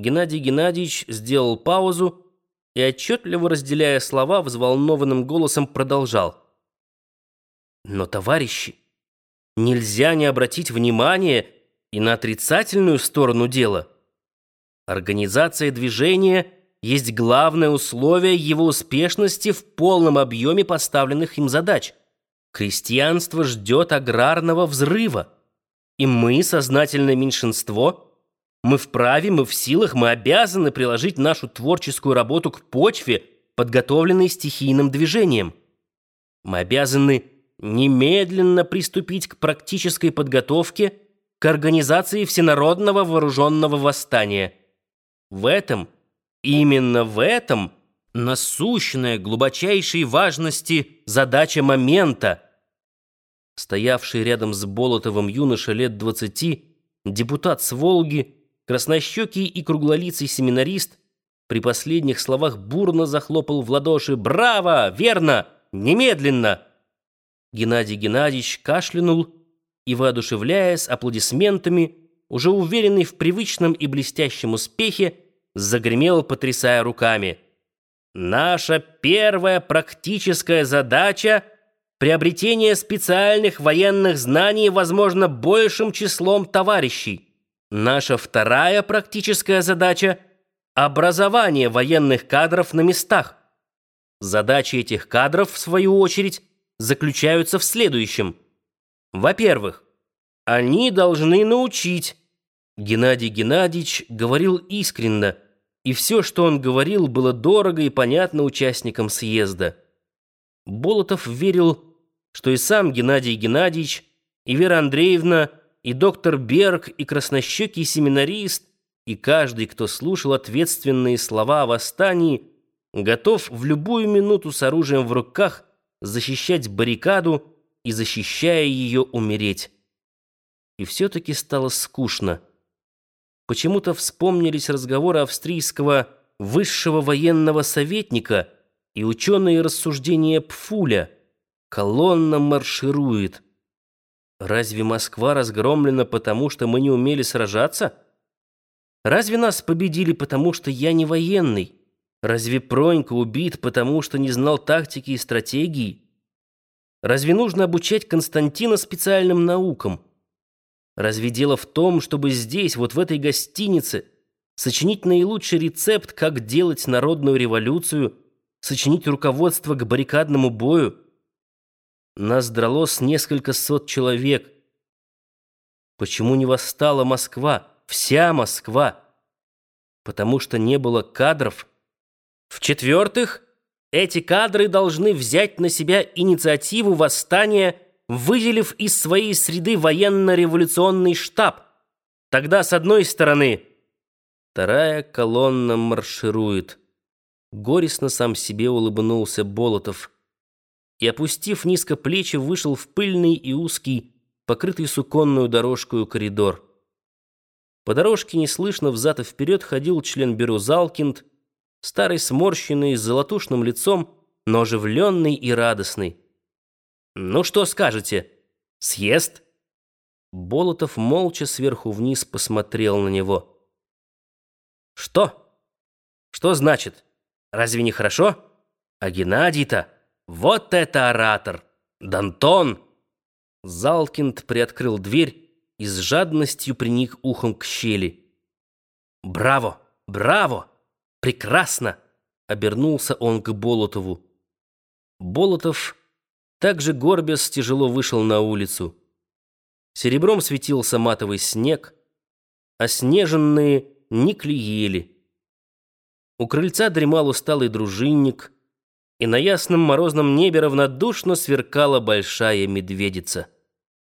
Геннадий Геннадьевич сделал паузу и, отчетливо разделяя слова, взволнованным голосом продолжал. «Но, товарищи, нельзя не обратить внимание и на отрицательную сторону дела. Организация движения есть главное условие его успешности в полном объеме поставленных им задач. Крестьянство ждет аграрного взрыва, и мы, сознательное меньшинство, мы вправе, мы в силах, мы обязаны приложить нашу творческую работу к почве, подготовленной стихийным движением. Мы обязаны немедленно приступить к практической подготовке к организации всенародного вооруженного восстания. В этом, именно в этом, насущная глубочайшей важности задача момента. Стоявший рядом с Болотовым юноша лет двадцати, депутат с Волги, краснощекий и круглолицый семинарист, при последних словах бурно захлопал в ладоши «Браво! Верно! Немедленно!» Геннадий Геннадьевич кашлянул и, воодушевляясь аплодисментами, уже уверенный в привычном и блестящем успехе, загремел, потрясая руками. «Наша первая практическая задача — приобретение специальных военных знаний, возможно, большим числом товарищей. Наша вторая практическая задача — образование военных кадров на местах. Задачи этих кадров, в свою очередь, заключаются в следующем. Во-первых, они должны научить. Геннадий Геннадьевич говорил искренно, и все, что он говорил, было дорого и понятно участникам съезда. Болотов верил, что и сам Геннадий Геннадьевич, и Вера Андреевна, и доктор Берг, и краснощекий семинарист, и каждый, кто слушал ответственные слова о восстании, готов в любую минуту с оружием в руках – защищать баррикаду и, защищая ее, умереть. И все-таки стало скучно. Почему-то вспомнились разговоры австрийского высшего военного советника и ученые рассуждения Пфуля. Колонна марширует. Разве Москва разгромлена потому, что мы не умели сражаться? Разве нас победили потому, что я не военный? Разве Пронька убит, потому что не знал тактики и стратегии? Разве нужно обучать Константина специальным наукам? Разве дело в том, чтобы здесь, вот в этой гостинице, сочинить наилучший рецепт, как делать народную революцию, сочинить руководство к баррикадному бою? Нас дралось несколько сот человек. Почему не восстала Москва, вся Москва? Потому что не было кадров – в-четвертых, эти кадры должны взять на себя инициативу восстания, выделив из своей среды военно-революционный штаб. Тогда, с одной стороны, вторая колонна марширует. Горестно сам себе улыбнулся Болотов и, опустив низко плечи, вышел в пыльный и узкий, покрытый суконную дорожку коридор. По дорожке неслышно взад и вперед ходил член бюро Залкинд, старый сморщенный, с золотушным лицом, но оживленный и радостный. «Ну что скажете? Съезд?» Болотов молча сверху вниз посмотрел на него. «Что? Что значит? Разве не хорошо? А Геннадий-то? Вот это оратор! Дантон!» Залкинд приоткрыл дверь и с жадностью приник ухом к щели. «Браво! Браво!» Прекрасно!» — обернулся он к Болотову. Болотов, также горбясь, тяжело вышел на улицу. Серебром светился матовый снег, а снеженные никли ели. У крыльца дремал усталый дружинник, и на ясном морозном небе равнодушно сверкала большая медведица.